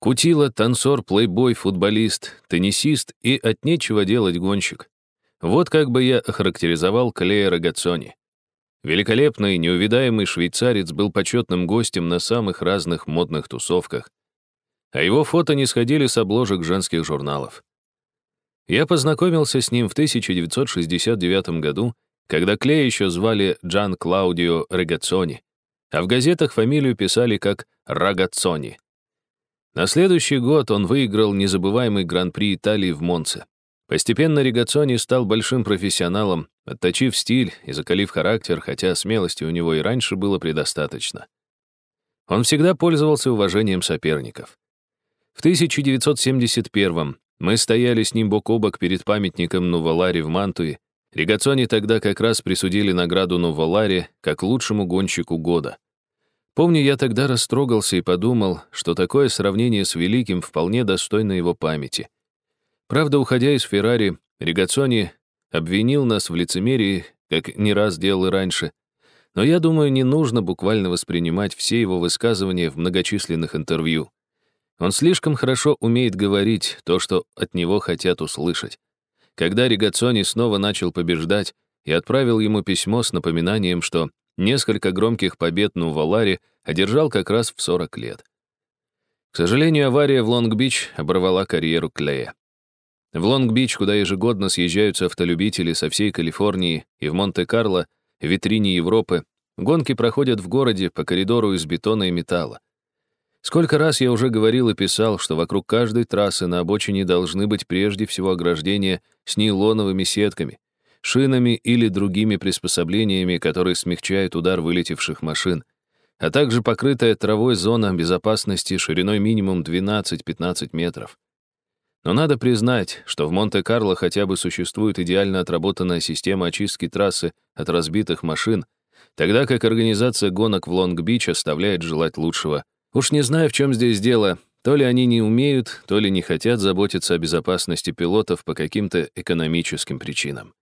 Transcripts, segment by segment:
Кутила, танцор, плейбой, футболист, теннисист и от нечего делать гонщик. Вот как бы я охарактеризовал Клея Рогацони. Великолепный, неувидаемый швейцарец был почетным гостем на самых разных модных тусовках, а его фото не сходили с обложек женских журналов. Я познакомился с ним в 1969 году, когда Клея еще звали Джан Клаудио Регацони, а в газетах фамилию писали как Рагацони. На следующий год он выиграл незабываемый Гран-при Италии в Монце. Постепенно Ригацони стал большим профессионалом, отточив стиль и закалив характер, хотя смелости у него и раньше было предостаточно. Он всегда пользовался уважением соперников. В 1971 мы стояли с ним бок о бок перед памятником Нувалари в Мантуе. Ригацони тогда как раз присудили награду Нувалари как лучшему гонщику года. Помню, я тогда растрогался и подумал, что такое сравнение с великим вполне достойно его памяти — Правда, уходя из Феррари, Ригацони обвинил нас в лицемерии, как не раз делал и раньше. Но я думаю, не нужно буквально воспринимать все его высказывания в многочисленных интервью. Он слишком хорошо умеет говорить то, что от него хотят услышать. Когда Регаццони снова начал побеждать, я отправил ему письмо с напоминанием, что несколько громких побед Нуволари одержал как раз в 40 лет. К сожалению, авария в Лонг-Бич оборвала карьеру Клея. В Лонг-Бич, куда ежегодно съезжаются автолюбители со всей Калифорнии и в Монте-Карло, витрине Европы, гонки проходят в городе по коридору из бетона и металла. Сколько раз я уже говорил и писал, что вокруг каждой трассы на обочине должны быть прежде всего ограждения с нейлоновыми сетками, шинами или другими приспособлениями, которые смягчают удар вылетевших машин, а также покрытая травой зона безопасности шириной минимум 12-15 метров. Но надо признать, что в Монте-Карло хотя бы существует идеально отработанная система очистки трассы от разбитых машин, тогда как организация гонок в Лонг-Бич оставляет желать лучшего. Уж не знаю, в чем здесь дело. То ли они не умеют, то ли не хотят заботиться о безопасности пилотов по каким-то экономическим причинам.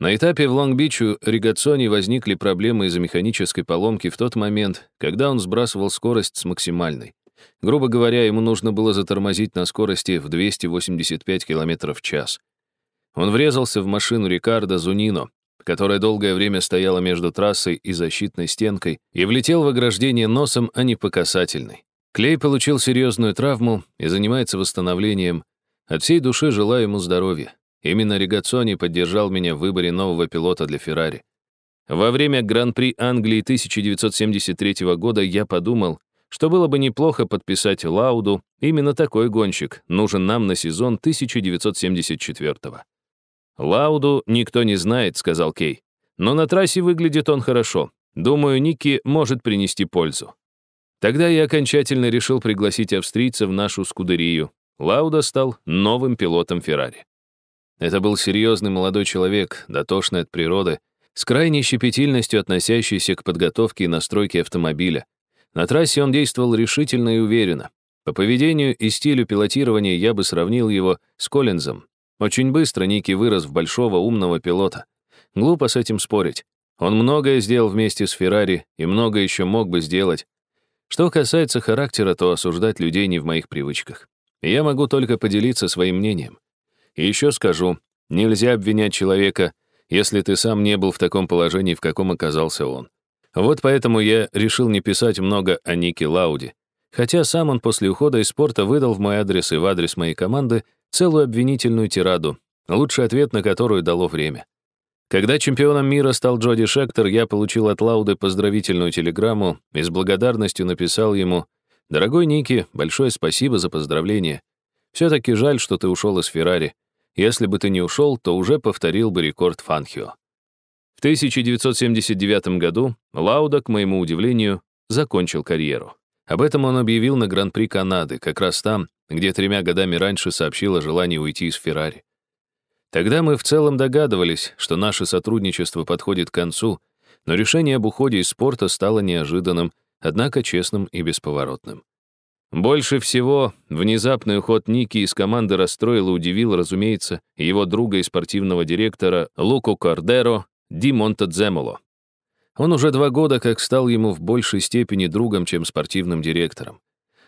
На этапе в Лонг-Бичу Ригацони возникли проблемы из-за механической поломки в тот момент, когда он сбрасывал скорость с максимальной. Грубо говоря, ему нужно было затормозить на скорости в 285 км в час. Он врезался в машину Рикардо Зунино, которая долгое время стояла между трассой и защитной стенкой, и влетел в ограждение носом, а не по касательной. Клей получил серьезную травму и занимается восстановлением. От всей души желаю ему здоровья. Именно Ригацони поддержал меня в выборе нового пилота для Феррари. Во время Гран-при Англии 1973 года я подумал, что было бы неплохо подписать Лауду, именно такой гонщик нужен нам на сезон 1974-го. «Лауду никто не знает», — сказал Кей. «Но на трассе выглядит он хорошо. Думаю, Ники может принести пользу». Тогда я окончательно решил пригласить австрийца в нашу скудерию. Лауда стал новым пилотом Феррари. Это был серьезный молодой человек, дотошный от природы, с крайней щепетильностью относящийся к подготовке и настройке автомобиля, на трассе он действовал решительно и уверенно. По поведению и стилю пилотирования я бы сравнил его с Коллинзом. Очень быстро Ники вырос в большого умного пилота. Глупо с этим спорить. Он многое сделал вместе с Феррари и много еще мог бы сделать. Что касается характера, то осуждать людей не в моих привычках. Я могу только поделиться своим мнением. И еще скажу, нельзя обвинять человека, если ты сам не был в таком положении, в каком оказался он. Вот поэтому я решил не писать много о Нике Лауди. Хотя сам он после ухода из спорта выдал в мой адрес и в адрес моей команды целую обвинительную тираду, лучший ответ на которую дало время. Когда чемпионом мира стал Джоди Шектор, я получил от Лауды поздравительную телеграмму и с благодарностью написал ему «Дорогой Ники, большое спасибо за поздравление. Все-таки жаль, что ты ушел из Феррари. Если бы ты не ушел, то уже повторил бы рекорд Фанхио». В 1979 году Лауда, к моему удивлению, закончил карьеру. Об этом он объявил на Гран-при Канады, как раз там, где тремя годами раньше сообщил о желании уйти из Феррари. Тогда мы в целом догадывались, что наше сотрудничество подходит к концу, но решение об уходе из спорта стало неожиданным, однако честным и бесповоротным. Больше всего внезапный уход Ники из команды расстроил и удивил, разумеется, его друга и спортивного директора Луку Кардеро Ди Монтадземоло. Он уже два года как стал ему в большей степени другом, чем спортивным директором.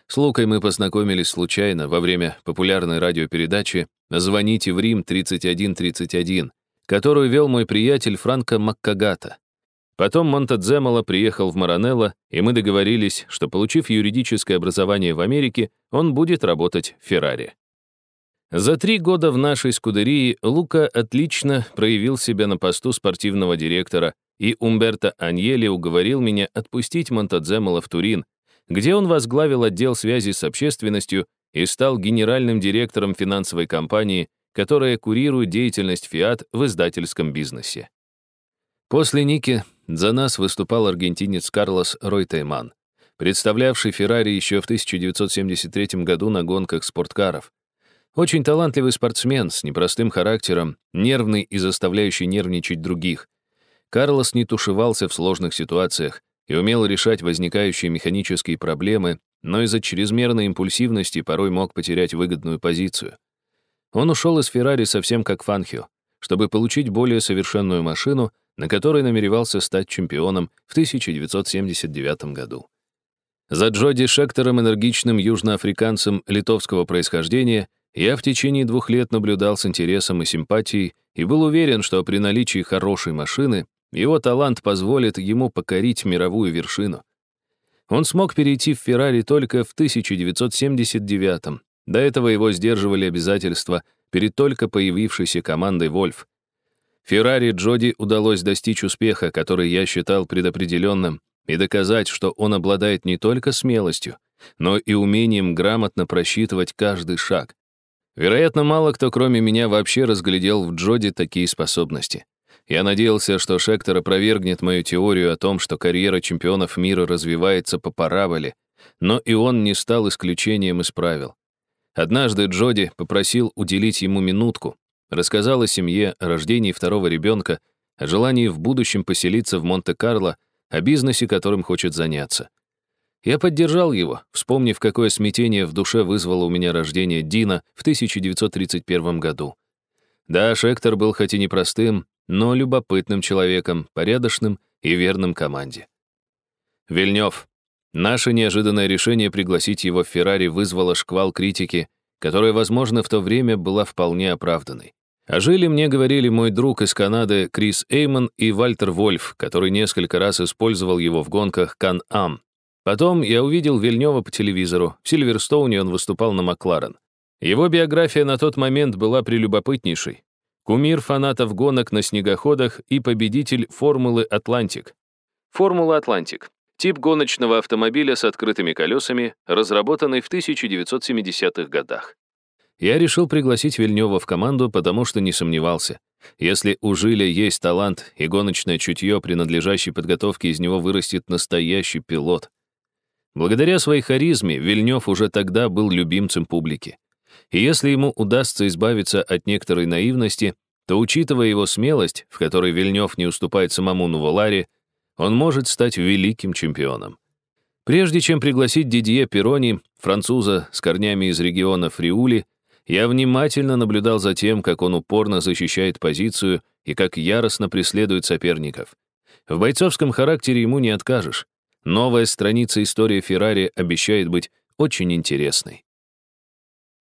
С Лукой мы познакомились случайно во время популярной радиопередачи «Звоните в Рим 3131», которую вел мой приятель Франко Маккагата. Потом Монтадземола приехал в Маранелло, и мы договорились, что, получив юридическое образование в Америке, он будет работать в Феррари. За три года в нашей скудерии Лука отлично проявил себя на посту спортивного директора, и Умберто Аньели уговорил меня отпустить Монтадземола в Турин, где он возглавил отдел связи с общественностью и стал генеральным директором финансовой компании, которая курирует деятельность Fiat в издательском бизнесе. После Ники за нас выступал аргентинец Карлос Ройтейман, представлявший Феррари еще в 1973 году на гонках спорткаров. Очень талантливый спортсмен с непростым характером, нервный и заставляющий нервничать других. Карлос не тушевался в сложных ситуациях и умел решать возникающие механические проблемы, но из-за чрезмерной импульсивности порой мог потерять выгодную позицию. Он ушел из Феррари совсем как Фанхио, чтобы получить более совершенную машину, на которой намеревался стать чемпионом в 1979 году. За Джоди Шектором, энергичным южноафриканцем литовского происхождения, я в течение двух лет наблюдал с интересом и симпатией и был уверен, что при наличии хорошей машины его талант позволит ему покорить мировую вершину. Он смог перейти в Феррари только в 1979 До этого его сдерживали обязательства перед только появившейся командой «Вольф». Феррари Джоди удалось достичь успеха, который я считал предопределенным, и доказать, что он обладает не только смелостью, но и умением грамотно просчитывать каждый шаг. Вероятно, мало кто, кроме меня, вообще разглядел в Джоди такие способности. Я надеялся, что Шектор опровергнет мою теорию о том, что карьера чемпионов мира развивается по параболе, но и он не стал исключением из правил. Однажды Джоди попросил уделить ему минутку, рассказал о семье, о рождении второго ребенка, о желании в будущем поселиться в Монте-Карло, о бизнесе, которым хочет заняться. Я поддержал его, вспомнив, какое смятение в душе вызвало у меня рождение Дина в 1931 году. Да, Шектор был хоть и непростым, но любопытным человеком, порядочным и верным команде. Вильнев. Наше неожиданное решение пригласить его в Феррари вызвало шквал критики, которая, возможно, в то время была вполне оправданной. О Жиле мне говорили мой друг из Канады Крис Эймон и Вальтер Вольф, который несколько раз использовал его в гонках Кан-Ам. Потом я увидел Вильнева по телевизору. В Сильверстоуне он выступал на Макларен. Его биография на тот момент была прелюбопытнейшей. Кумир фанатов гонок на снегоходах и победитель Формулы «Атлантик». Формула «Атлантик» — тип гоночного автомобиля с открытыми колесами, разработанный в 1970-х годах. Я решил пригласить Вильнева в команду, потому что не сомневался. Если у Жиля есть талант и гоночное чутье, при надлежащей подготовке из него вырастет настоящий пилот. Благодаря своей харизме Вильнев уже тогда был любимцем публики. И если ему удастся избавиться от некоторой наивности, то, учитывая его смелость, в которой Вильнев не уступает самому Нуволаре, он может стать великим чемпионом. Прежде чем пригласить Дидье Перони, француза с корнями из региона Фриули, я внимательно наблюдал за тем, как он упорно защищает позицию и как яростно преследует соперников. В бойцовском характере ему не откажешь. Новая страница истории Феррари обещает быть очень интересной.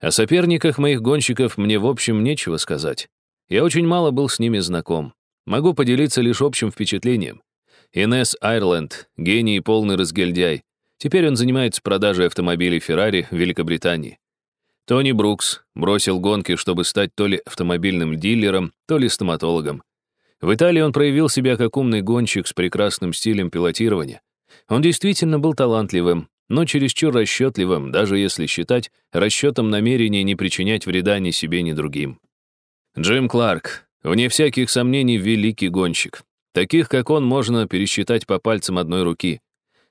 О соперниках моих гонщиков мне, в общем, нечего сказать. Я очень мало был с ними знаком. Могу поделиться лишь общим впечатлением. Инес Айрленд, гений и полный разгильдяй. Теперь он занимается продажей автомобилей Феррари в Великобритании. Тони Брукс бросил гонки, чтобы стать то ли автомобильным дилером, то ли стоматологом. В Италии он проявил себя как умный гонщик с прекрасным стилем пилотирования. Он действительно был талантливым, но чересчур расчетливым, даже если считать расчетом намерения не причинять вреда ни себе, ни другим. Джим Кларк, вне всяких сомнений, великий гонщик. Таких, как он, можно пересчитать по пальцам одной руки.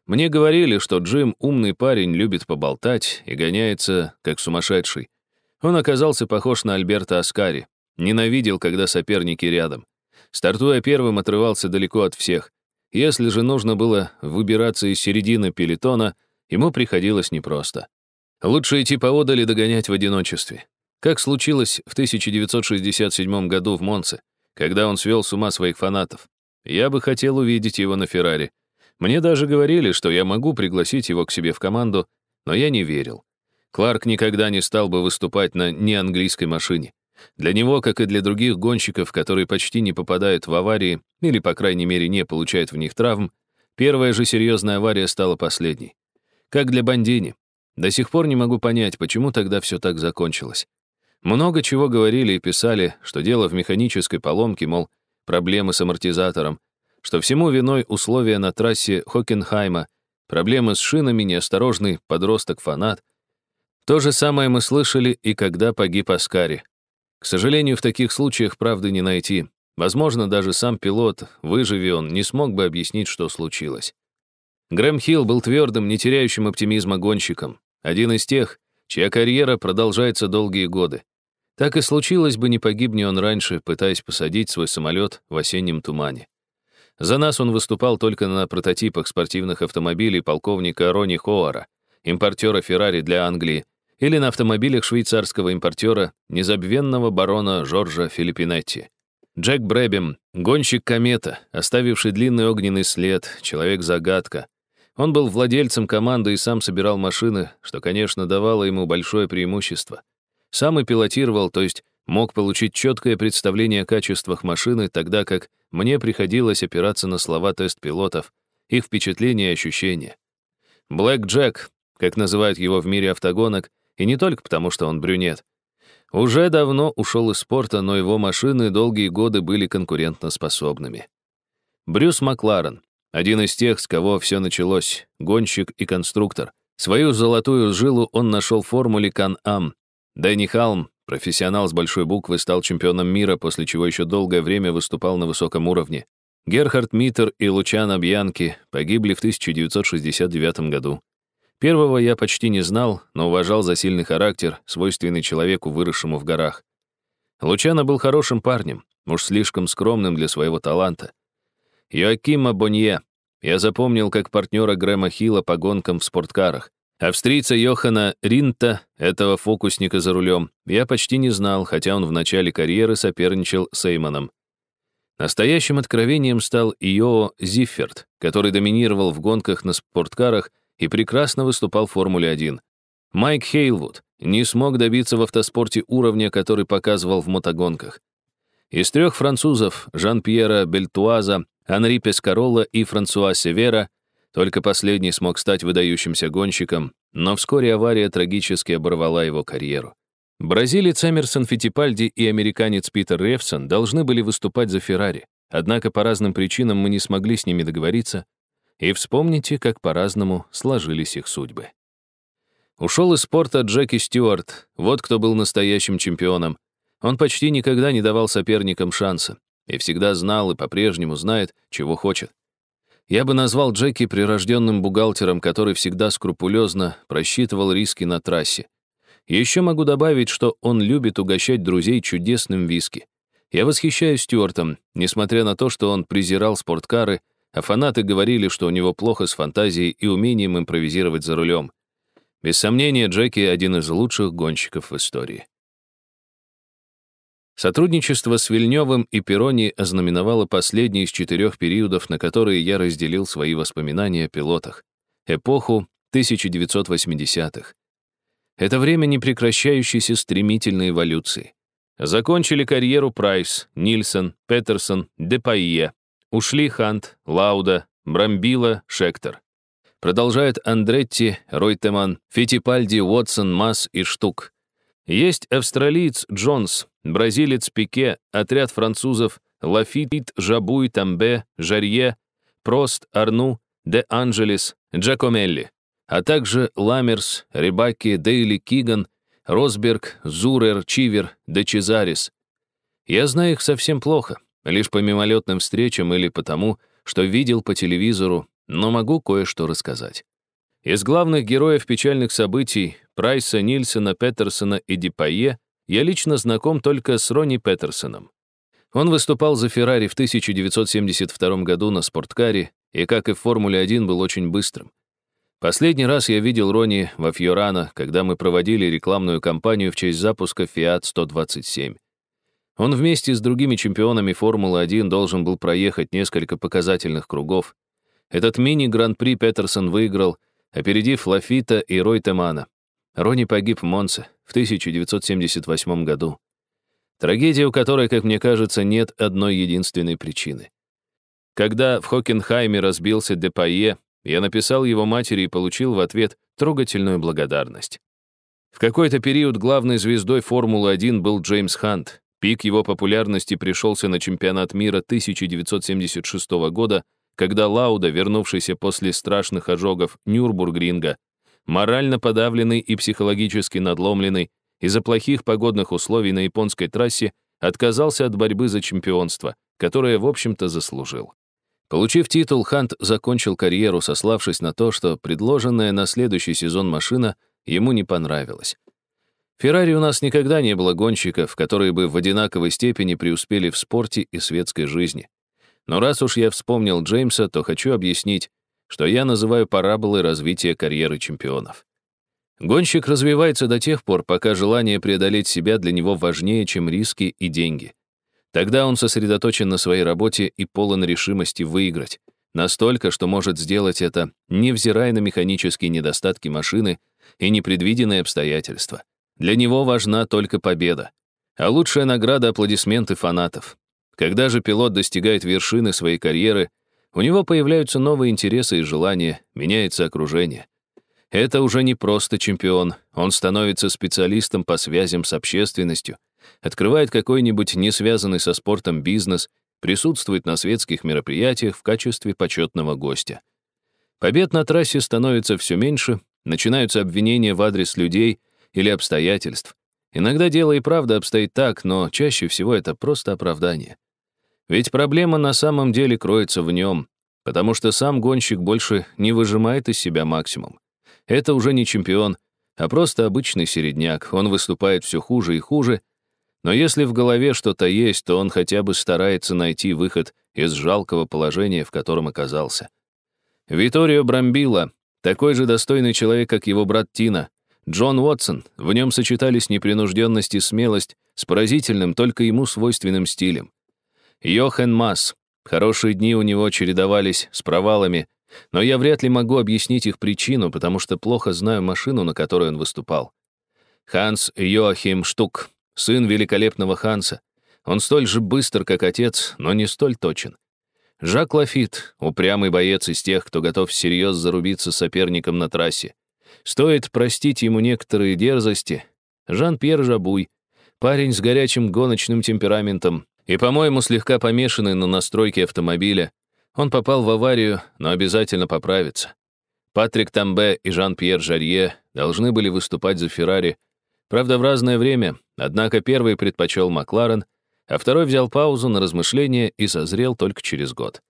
Мне говорили, что Джим умный парень, любит поболтать и гоняется, как сумасшедший. Он оказался похож на Альберта Аскари, ненавидел, когда соперники рядом. Стартуя первым, отрывался далеко от всех. Если же нужно было выбираться из середины пелетона — Ему приходилось непросто. Лучше идти поодаль и догонять в одиночестве. Как случилось в 1967 году в Монце, когда он свел с ума своих фанатов. Я бы хотел увидеть его на Феррари. Мне даже говорили, что я могу пригласить его к себе в команду, но я не верил. Кларк никогда не стал бы выступать на неанглийской машине. Для него, как и для других гонщиков, которые почти не попадают в аварии или, по крайней мере, не получают в них травм, первая же серьезная авария стала последней. Как для Бандини. До сих пор не могу понять, почему тогда все так закончилось. Много чего говорили и писали, что дело в механической поломке, мол, проблемы с амортизатором, что всему виной условия на трассе Хокенхайма, проблемы с шинами, неосторожный подросток-фанат. То же самое мы слышали и когда погиб Аскари. К сожалению, в таких случаях правды не найти. Возможно, даже сам пилот, выживи он, не смог бы объяснить, что случилось. Грэм Хилл был твердым, не теряющим оптимизма гонщиком. Один из тех, чья карьера продолжается долгие годы. Так и случилось бы, не погибни он раньше, пытаясь посадить свой самолет в осеннем тумане. За нас он выступал только на прототипах спортивных автомобилей полковника Рони Хоара, импортера Феррари для Англии, или на автомобилях швейцарского импортера, незабвенного барона Жоржа Филиппинетти. Джек Брэбем, гонщик комета, оставивший длинный огненный след, человек-загадка. Он был владельцем команды и сам собирал машины, что, конечно, давало ему большое преимущество. Сам и пилотировал, то есть мог получить четкое представление о качествах машины, тогда как мне приходилось опираться на слова тест-пилотов, их впечатления и ощущения. Блэк Джек, как называют его в мире автогонок, и не только потому, что он брюнет. Уже давно ушел из спорта, но его машины долгие годы были конкурентоспособными. Брюс Макларен, один из тех, с кого все началось, гонщик и конструктор. Свою золотую жилу он нашел в формуле Кан-Ам. Дэнни Халм, профессионал с большой буквы, стал чемпионом мира, после чего еще долгое время выступал на высоком уровне. Герхард Миттер и Лучано Бьянки погибли в 1969 году. Первого я почти не знал, но уважал за сильный характер, свойственный человеку, выросшему в горах. Лучано был хорошим парнем, уж слишком скромным для своего таланта. Йоакима Бонье я запомнил как партнера Грэма Хилла по гонкам в спорткарах. Австрийца Йохана Ринта, этого фокусника за рулем, я почти не знал, хотя он в начале карьеры соперничал с Эймоном. Настоящим откровением стал Ио Зифферт, который доминировал в гонках на спорткарах и прекрасно выступал в Формуле-1. Майк Хейлвуд не смог добиться в автоспорте уровня, который показывал в мотогонках. Из трех французов Жан-Пьера Бельтуаза, Анри Пескарола и Франсуа Севера только последний смог стать выдающимся гонщиком, но вскоре авария трагически оборвала его карьеру. Бразилец Эмерсон Фитипальди и американец Питер Ревсон должны были выступать за Феррари, однако по разным причинам мы не смогли с ними договориться, и вспомните, как по-разному сложились их судьбы. Ушел из спорта Джеки Стюарт, вот кто был настоящим чемпионом. Он почти никогда не давал соперникам шанса и всегда знал и по-прежнему знает, чего хочет. Я бы назвал Джеки прирожденным бухгалтером, который всегда скрупулезно просчитывал риски на трассе. Еще могу добавить, что он любит угощать друзей чудесным виски. Я восхищаюсь Стюартом, несмотря на то, что он презирал спорткары а фанаты говорили, что у него плохо с фантазией и умением импровизировать за рулем. Без сомнения, Джеки — один из лучших гонщиков в истории. Сотрудничество с Вильнёвым и Перони ознаменовало последний из четырех периодов, на которые я разделил свои воспоминания о пилотах. Эпоху 1980-х. Это время непрекращающейся стремительной эволюции. Закончили карьеру Прайс, Нильсон, Петерсон, Депайе, Ушли Хант, Лауда, Брамбила, Шектор. Продолжают Андретти, Ройтеман, Фитипальди, Уотсон, Масс и Штук. Есть австралиец Джонс, бразилец Пике, отряд французов Лафит, Жабуй, Тамбе, Жарье, Прост, Арну, Де Анджелес, Джакомелли, а также Ламерс, Рибаки, Дейли, Киган, Росберг, Зурер, Чивер, Де Чезарис. Я знаю их совсем плохо, Лишь по мимолетным встречам или потому, что видел по телевизору, но могу кое-что рассказать. Из главных героев печальных событий Прайса, Нильсона, Петерсона и Дипае я лично знаком только с Ронни Петерсоном. Он выступал за Феррари в 1972 году на спорткаре и, как и в Формуле-1, был очень быстрым. Последний раз я видел Ронни во Фьорано, когда мы проводили рекламную кампанию в честь запуска Fiat 127. Он вместе с другими чемпионами Формулы-1 должен был проехать несколько показательных кругов. Этот мини-гран-при Петерсон выиграл опередив Лафита и Ройтемана. Рони погиб в Монце в 1978 году. Трагедия, у которой, как мне кажется, нет одной единственной причины. Когда в Хокенхайме разбился Депайе, я написал его матери и получил в ответ трогательную благодарность. В какой-то период главной звездой Формулы-1 был Джеймс Хант. Пик его популярности пришелся на чемпионат мира 1976 года, когда Лауда, вернувшийся после страшных ожогов Нюрбургринга, морально подавленный и психологически надломленный из-за плохих погодных условий на японской трассе, отказался от борьбы за чемпионство, которое, в общем-то, заслужил. Получив титул, Хант закончил карьеру, сославшись на то, что предложенная на следующий сезон машина ему не понравилась. Феррари у нас никогда не было гонщиков, которые бы в одинаковой степени преуспели в спорте и светской жизни. Но раз уж я вспомнил Джеймса, то хочу объяснить, что я называю параболой развития карьеры чемпионов. Гонщик развивается до тех пор, пока желание преодолеть себя для него важнее, чем риски и деньги. Тогда он сосредоточен на своей работе и полон решимости выиграть. Настолько, что может сделать это, невзирая на механические недостатки машины и непредвиденные обстоятельства. Для него важна только победа. А лучшая награда — аплодисменты фанатов. Когда же пилот достигает вершины своей карьеры, у него появляются новые интересы и желания, меняется окружение. Это уже не просто чемпион, он становится специалистом по связям с общественностью, открывает какой-нибудь не связанный со спортом бизнес, присутствует на светских мероприятиях в качестве почетного гостя. Побед на трассе становится все меньше, начинаются обвинения в адрес людей или обстоятельств. Иногда дело и правда обстоит так, но чаще всего это просто оправдание. Ведь проблема на самом деле кроется в нем, потому что сам гонщик больше не выжимает из себя максимум. Это уже не чемпион, а просто обычный середняк. Он выступает все хуже и хуже, но если в голове что-то есть, то он хотя бы старается найти выход из жалкого положения, в котором оказался. Виторио Брамбила, такой же достойный человек, как его брат Тина, Джон Уотсон, в нем сочетались непринужденность и смелость с поразительным, только ему свойственным стилем. Йохен Масс. Хорошие дни у него чередовались с провалами, но я вряд ли могу объяснить их причину, потому что плохо знаю машину, на которой он выступал. Ханс Йоахим Штук, сын великолепного Ханса. Он столь же быстр, как отец, но не столь точен. Жак Лафит, упрямый боец из тех, кто готов всерьез зарубиться соперником на трассе. Стоит простить ему некоторые дерзости. Жан-Пьер Жабуй, парень с горячим гоночным темпераментом и, по-моему, слегка помешанный на настройке автомобиля. Он попал в аварию, но обязательно поправится. Патрик Тамбе и Жан-Пьер Жарье должны были выступать за Феррари, правда, в разное время, однако первый предпочел Макларен, а второй взял паузу на размышление и созрел только через год.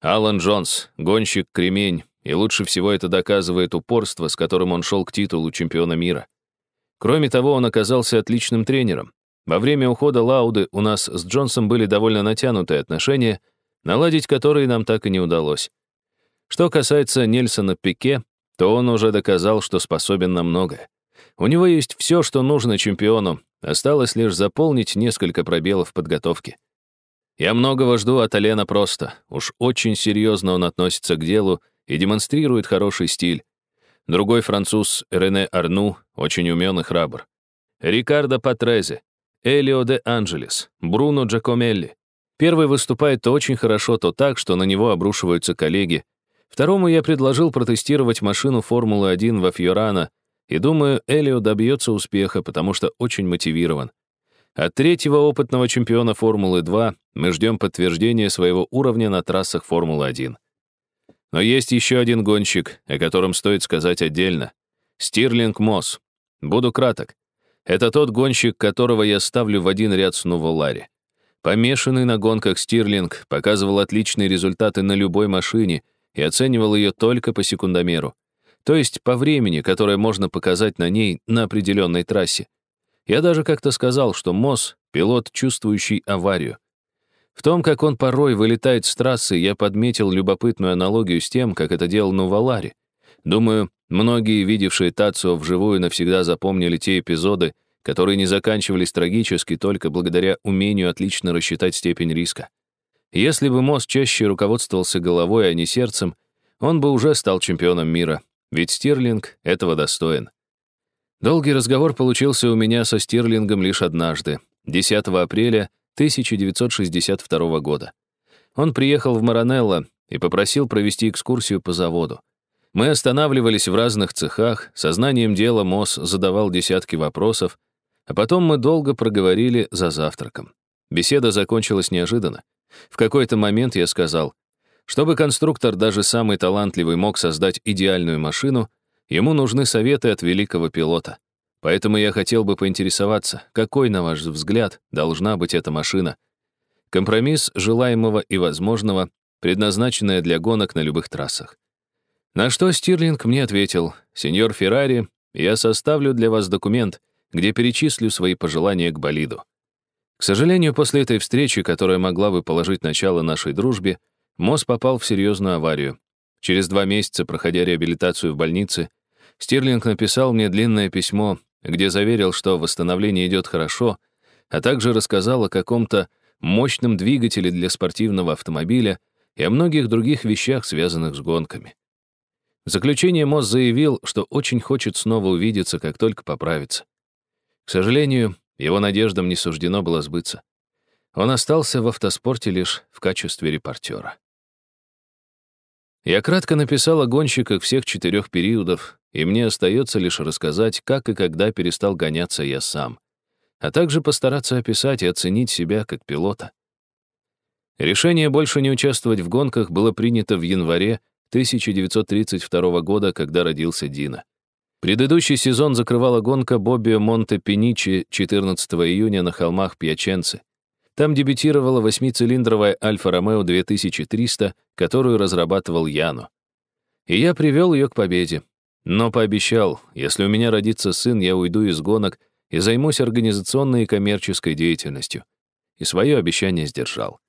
Алан Джонс, гонщик-кремень, и лучше всего это доказывает упорство, с которым он шел к титулу чемпиона мира. Кроме того, он оказался отличным тренером. Во время ухода Лауды у нас с Джонсом были довольно натянутые отношения, наладить которые нам так и не удалось. Что касается Нельсона Пике, то он уже доказал, что способен на многое. У него есть все, что нужно чемпиону, осталось лишь заполнить несколько пробелов в подготовке. Я многого жду от Алена просто, уж очень серьезно он относится к делу и демонстрирует хороший стиль. Другой француз, Рене Арну, очень умен и храбр. Рикардо Патрезе, Элио де Анджелес, Бруно Джакомелли. Первый выступает то очень хорошо, то так, что на него обрушиваются коллеги. Второму я предложил протестировать машину Формулы-1 во Фьорано, и думаю, Элио добьется успеха, потому что очень мотивирован. От третьего опытного чемпиона Формулы-2 мы ждем подтверждения своего уровня на трассах Формулы-1. Но есть еще один гонщик, о котором стоит сказать отдельно. Стирлинг Мосс. Буду краток. Это тот гонщик, которого я ставлю в один ряд с Новолари. Помешанный на гонках Стирлинг показывал отличные результаты на любой машине и оценивал ее только по секундомеру. То есть по времени, которое можно показать на ней на определенной трассе. Я даже как-то сказал, что Мосс — пилот, чувствующий аварию. В том, как он порой вылетает с трассы, я подметил любопытную аналогию с тем, как это делал Новалари. Думаю, многие, видевшие Тацио вживую, навсегда запомнили те эпизоды, которые не заканчивались трагически только благодаря умению отлично рассчитать степень риска. Если бы Мосс чаще руководствовался головой, а не сердцем, он бы уже стал чемпионом мира. ведь Стирлинг этого достоин. Долгий разговор получился у меня со Стирлингом лишь однажды, 10 апреля 1962 года. Он приехал в Маранелло и попросил провести экскурсию по заводу. Мы останавливались в разных цехах, сознанием дела Мосс задавал десятки вопросов, а потом мы долго проговорили за завтраком. Беседа закончилась неожиданно. В какой-то момент я сказал, чтобы конструктор, даже самый талантливый, мог создать идеальную машину, Ему нужны советы от великого пилота. Поэтому я хотел бы поинтересоваться, какой, на ваш взгляд, должна быть эта машина? Компромисс желаемого и возможного, предназначенная для гонок на любых трассах. На что Стирлинг мне ответил, «Сеньор Феррари, я составлю для вас документ, где перечислю свои пожелания к болиду». К сожалению, после этой встречи, которая могла бы положить начало нашей дружбе, Мосс попал в серьезную аварию. Через два месяца, проходя реабилитацию в больнице, Стирлинг написал мне длинное письмо, где заверил, что восстановление идет хорошо, а также рассказал о каком-то мощном двигателе для спортивного автомобиля и о многих других вещах, связанных с гонками. В заключение Мосс заявил, что очень хочет снова увидеться, как только поправится. К сожалению, его надеждам не суждено было сбыться. Он остался в автоспорте лишь в качестве репортера. Я кратко написал о гонщиках всех четырех периодов, и мне остается лишь рассказать, как и когда перестал гоняться я сам, а также постараться описать и оценить себя как пилота. Решение больше не участвовать в гонках было принято в январе 1932 года, когда родился Дина. Предыдущий сезон закрывала гонка Бобби Монте-Пеничи 14 июня на холмах Пьяченцы. Там дебютировала восьмицилиндровая Альфа-Ромео 2300, которую разрабатывал Яну. И я привел ее к победе. Но пообещал, если у меня родится сын, я уйду из гонок и займусь организационной и коммерческой деятельностью. И свое обещание сдержал.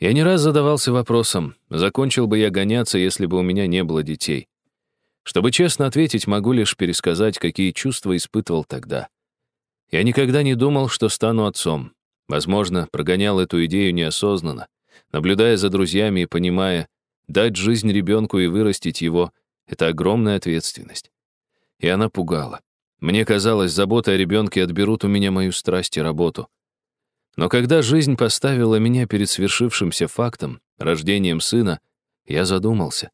Я не раз задавался вопросом, закончил бы я гоняться, если бы у меня не было детей. Чтобы честно ответить, могу лишь пересказать, какие чувства испытывал тогда. Я никогда не думал, что стану отцом. Возможно, прогонял эту идею неосознанно, наблюдая за друзьями и понимая, дать жизнь ребенку и вырастить его — это огромная ответственность. И она пугала. Мне казалось, забота о ребенке отберут у меня мою страсть и работу. Но когда жизнь поставила меня перед свершившимся фактом, рождением сына, я задумался.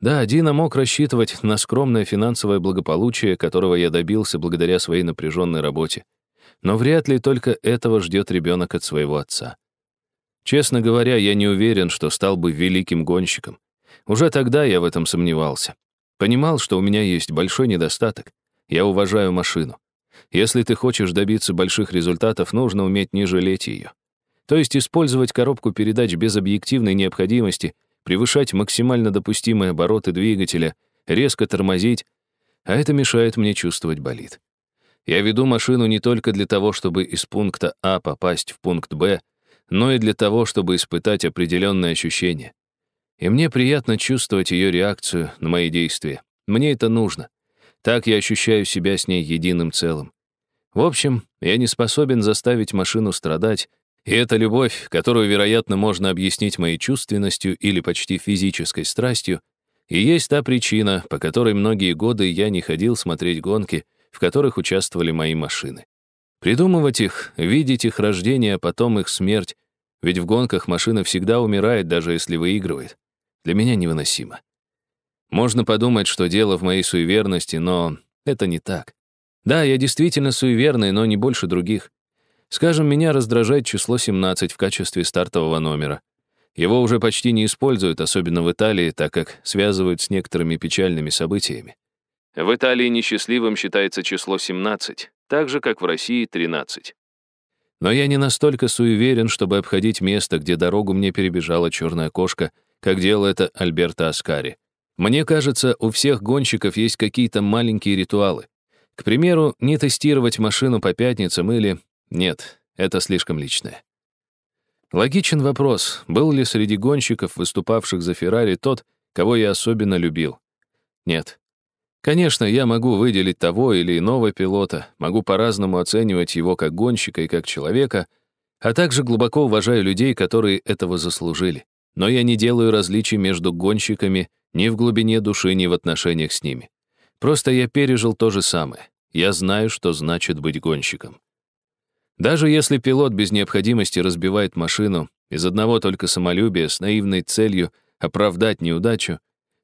Да, Дина мог рассчитывать на скромное финансовое благополучие, которого я добился благодаря своей напряженной работе. Но вряд ли только этого ждет ребенок от своего отца. Честно говоря, я не уверен, что стал бы великим гонщиком. Уже тогда я в этом сомневался. Понимал, что у меня есть большой недостаток. Я уважаю машину. Если ты хочешь добиться больших результатов, нужно уметь не жалеть ее. То есть использовать коробку передач без объективной необходимости, превышать максимально допустимые обороты двигателя, резко тормозить, а это мешает мне чувствовать болид. Я веду машину не только для того, чтобы из пункта А попасть в пункт Б, но и для того, чтобы испытать определенные ощущения. И мне приятно чувствовать ее реакцию на мои действия. Мне это нужно. Так я ощущаю себя с ней единым целым. В общем, я не способен заставить машину страдать, и эта любовь, которую, вероятно, можно объяснить моей чувственностью или почти физической страстью, и есть та причина, по которой многие годы я не ходил смотреть гонки, в которых участвовали мои машины. Придумывать их, видеть их рождение, а потом их смерть, ведь в гонках машина всегда умирает, даже если выигрывает. Для меня невыносимо. Можно подумать, что дело в моей суеверности, но это не так. Да, я действительно суеверный, но не больше других. Скажем, меня раздражает число 17 в качестве стартового номера. Его уже почти не используют, особенно в Италии, так как связывают с некоторыми печальными событиями. В Италии несчастливым считается число 17, так же, как в России 13. Но я не настолько суеверен, чтобы обходить место, где дорогу мне перебежала черная кошка, как делал это Альберто Аскари. Мне кажется, у всех гонщиков есть какие-то маленькие ритуалы. К примеру, не тестировать машину по пятницам или... Нет, это слишком личное. Логичен вопрос, был ли среди гонщиков, выступавших за Феррари, тот, кого я особенно любил? Нет, Конечно, я могу выделить того или иного пилота, могу по-разному оценивать его как гонщика и как человека, а также глубоко уважаю людей, которые этого заслужили. Но я не делаю различий между гонщиками, Ни в глубине души, ни в отношениях с ними. Просто я пережил то же самое. Я знаю, что значит быть гонщиком. Даже если пилот без необходимости разбивает машину из одного только самолюбия с наивной целью оправдать неудачу,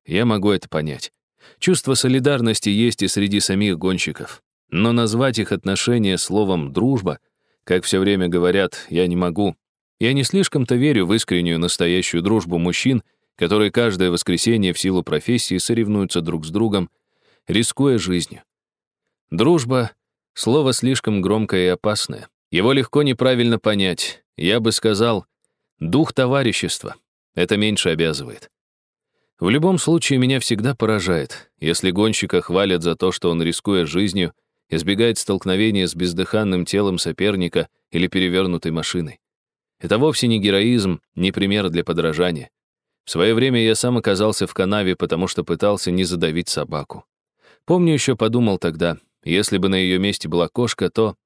я могу это понять. Чувство солидарности есть и среди самих гонщиков. Но назвать их отношения словом «дружба», как все время говорят, я не могу. Я не слишком-то верю в искреннюю настоящую дружбу мужчин, которые каждое воскресенье в силу профессии соревнуются друг с другом, рискуя жизнью. Дружба — слово слишком громкое и опасное. Его легко неправильно понять. Я бы сказал, дух товарищества. Это меньше обязывает. В любом случае, меня всегда поражает, если гонщика хвалят за то, что он, рискуя жизнью, избегает столкновения с бездыханным телом соперника или перевернутой машиной. Это вовсе не героизм, не пример для подражания. В свое время я сам оказался в канаве, потому что пытался не задавить собаку. Помню, еще подумал тогда, если бы на ее месте была кошка, то...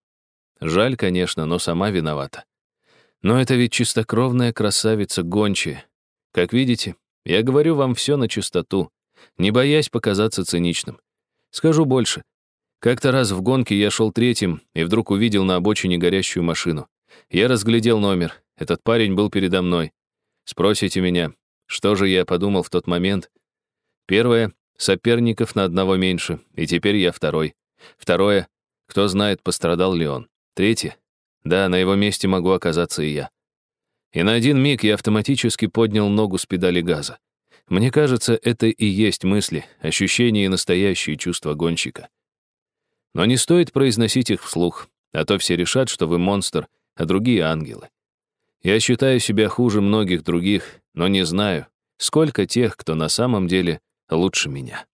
Жаль, конечно, но сама виновата. Но это ведь чистокровная красавица гончая. Как видите, я говорю вам все на чистоту, не боясь показаться циничным. Скажу больше. Как-то раз в гонке я шел третьим и вдруг увидел на обочине горящую машину. Я разглядел номер. Этот парень был передо мной. Спросите меня, что же я подумал в тот момент? Первое — соперников на одного меньше, и теперь я второй. Второе — кто знает, пострадал ли он. Третье — да, на его месте могу оказаться и я. И на один миг я автоматически поднял ногу с педали газа. Мне кажется, это и есть мысли, ощущения и настоящие чувства гонщика. Но не стоит произносить их вслух, а то все решат, что вы монстр, а другие — ангелы. Я считаю себя хуже многих других, но не знаю, сколько тех, кто на самом деле лучше меня.